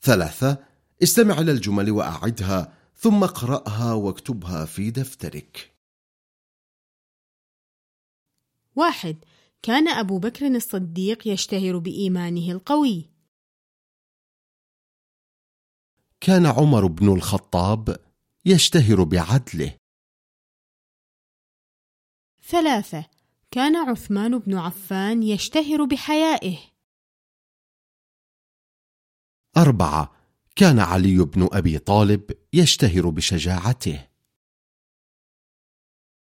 ثلاثة استمع إلى الجمل وأعدها ثم اقرأها واكتبها في دفترك. واحد كان أبو بكر الصديق يشتهر بإيمانه القوي. كان عمر بن الخطاب يشتهر بعدله. ثلاثة كان عثمان بن عفان يشتهر بحيائه. أربعة كان علي بن أبي طالب يشتهر بشجاعته.